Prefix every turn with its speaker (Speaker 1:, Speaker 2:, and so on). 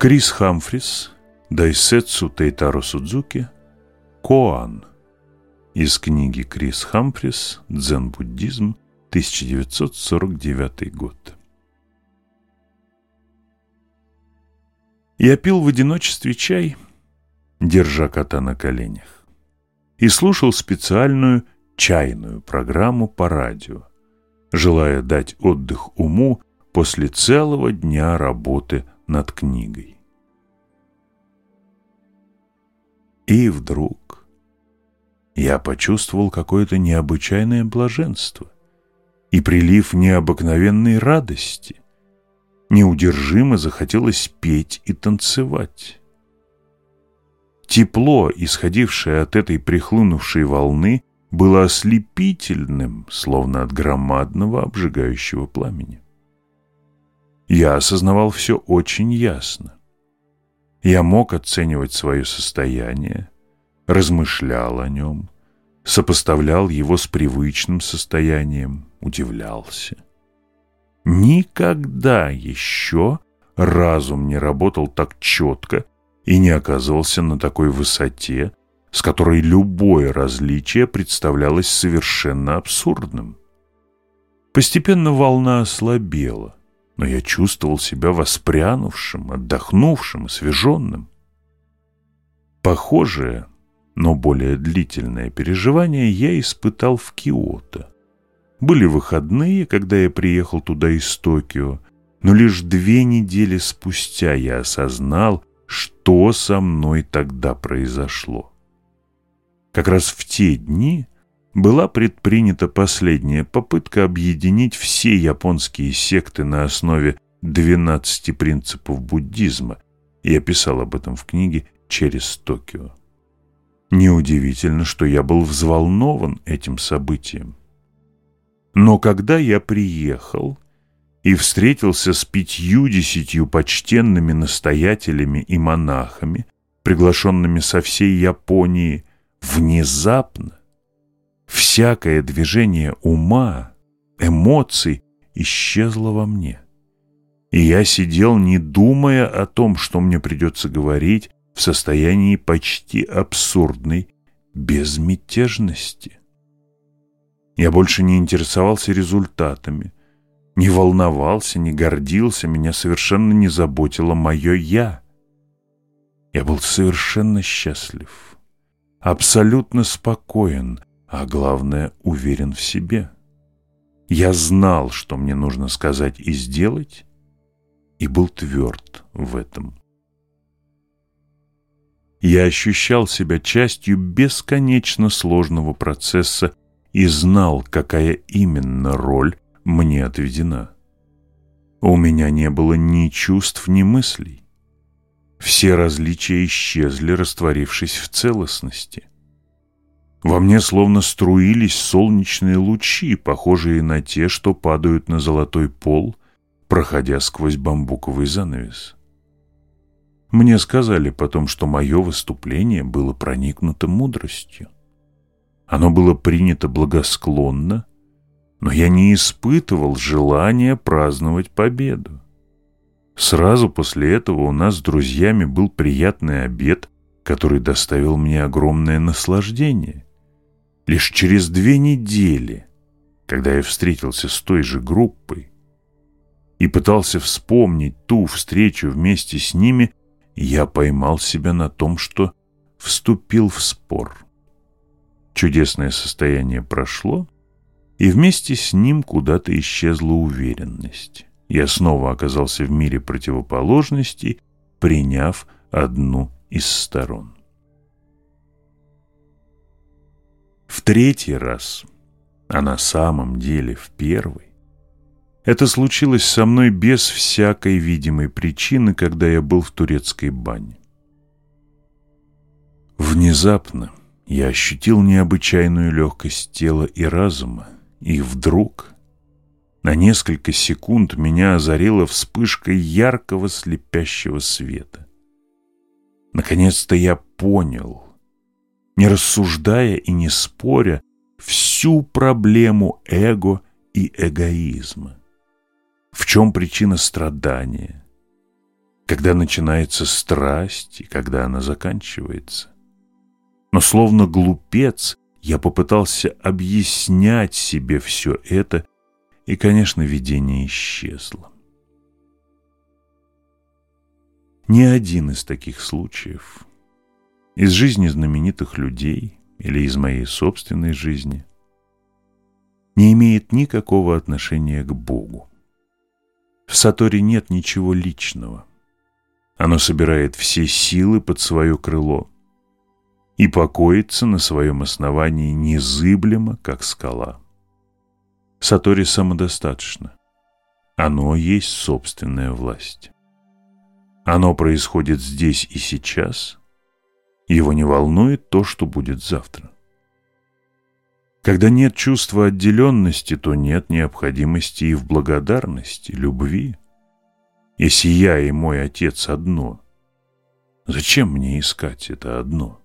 Speaker 1: Крис Хамфрис, Дайсетсу Тейтаро Судзуки, Коан. Из книги Крис Хамфрис «Дзен-буддизм», 1949 год. Я пил в одиночестве чай, держа кота на коленях, и слушал специальную чайную программу по радио, желая дать отдых уму после целого дня работы над книгой. И вдруг я почувствовал какое-то необычайное блаженство и прилив необыкновенной радости. Неудержимо захотелось петь и танцевать. Тепло, исходившее от этой прихлынувшей волны, было ослепительным, словно от громадного обжигающего пламени. Я осознавал все очень ясно. Я мог оценивать свое состояние, размышлял о нем, сопоставлял его с привычным состоянием, удивлялся. Никогда еще разум не работал так четко и не оказывался на такой высоте, с которой любое различие представлялось совершенно абсурдным. Постепенно волна ослабела но я чувствовал себя воспрянувшим, отдохнувшим, освеженным. Похожее, но более длительное переживание я испытал в Киото. Были выходные, когда я приехал туда из Токио, но лишь две недели спустя я осознал, что со мной тогда произошло. Как раз в те дни была предпринята последняя попытка объединить все японские секты на основе 12 принципов буддизма. Я писал об этом в книге «Через Токио». Неудивительно, что я был взволнован этим событием. Но когда я приехал и встретился с пятью-десятью почтенными настоятелями и монахами, приглашенными со всей Японии, внезапно всякое движение ума, эмоций исчезло во мне. И я сидел, не думая о том, что мне придется говорить, в состоянии почти абсурдной безмятежности. Я больше не интересовался результатами, не волновался, не гордился, меня совершенно не заботило мое «я». Я был совершенно счастлив, абсолютно спокоен, а главное, уверен в себе. Я знал, что мне нужно сказать и сделать, и был тверд в этом. Я ощущал себя частью бесконечно сложного процесса и знал, какая именно роль мне отведена. У меня не было ни чувств, ни мыслей. Все различия исчезли, растворившись в целостности. Во мне словно струились солнечные лучи, похожие на те, что падают на золотой пол, проходя сквозь бамбуковый занавес. Мне сказали потом, что мое выступление было проникнуто мудростью. Оно было принято благосклонно, но я не испытывал желания праздновать победу. Сразу после этого у нас с друзьями был приятный обед, который доставил мне огромное наслаждение. Лишь через две недели, когда я встретился с той же группой и пытался вспомнить ту встречу вместе с ними, я поймал себя на том, что вступил в спор. Чудесное состояние прошло, и вместе с ним куда-то исчезла уверенность. Я снова оказался в мире противоположностей, приняв одну из сторон. В третий раз, а на самом деле в первый. Это случилось со мной без всякой видимой причины, когда я был в турецкой бане. Внезапно я ощутил необычайную легкость тела и разума, и вдруг на несколько секунд меня озарила вспышка яркого слепящего света. Наконец-то я понял — не рассуждая и не споря, всю проблему эго и эгоизма. В чем причина страдания? когда начинается страсть и когда она заканчивается. Но словно глупец я попытался объяснять себе все это, и, конечно, видение исчезло. Ни один из таких случаев из жизни знаменитых людей или из моей собственной жизни не имеет никакого отношения к Богу. В Саторе нет ничего личного. Оно собирает все силы под свое крыло и покоится на своем основании незыблемо, как скала. Сатори самодостаточно. Оно есть собственная власть. Оно происходит здесь и сейчас. Его не волнует то, что будет завтра. Когда нет чувства отделенности, то нет необходимости и в благодарности, любви. Если я и мой отец одно, зачем мне искать это одно?